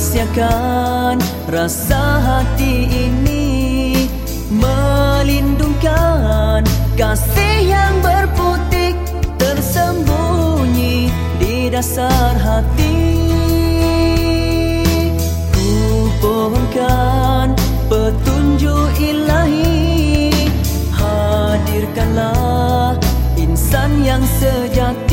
rahasiakan rasa hati ini melindungkan kasih yang berputik tersembunyi di dasar hati. Kupohonkan petunjuk ilahi hadirkanlah insan yang sejati.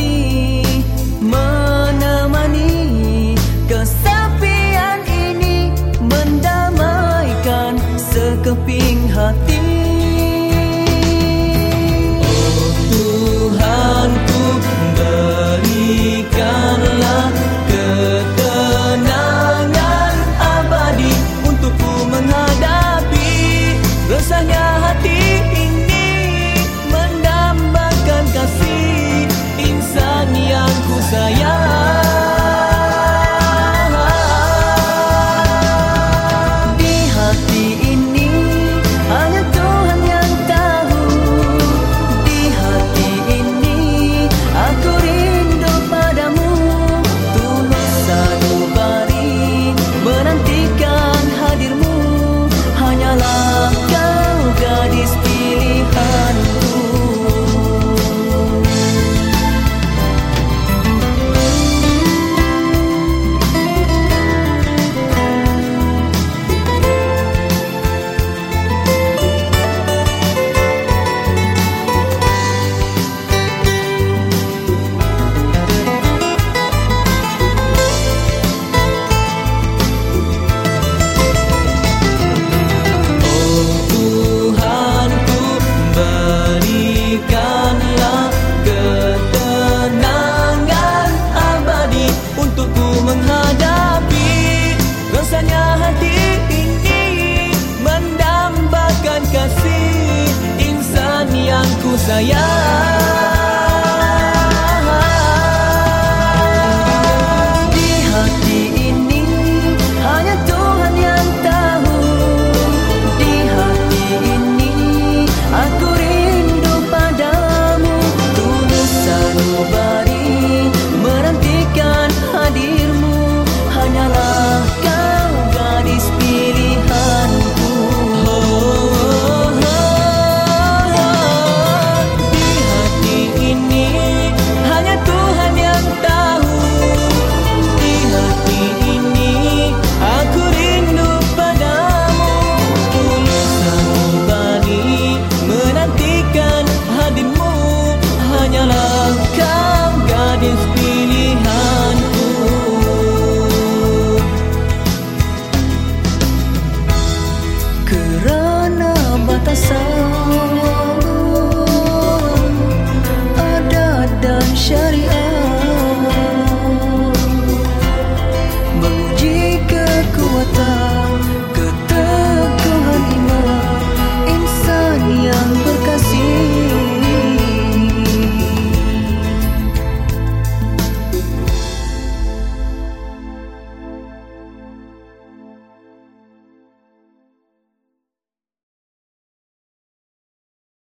不洒盐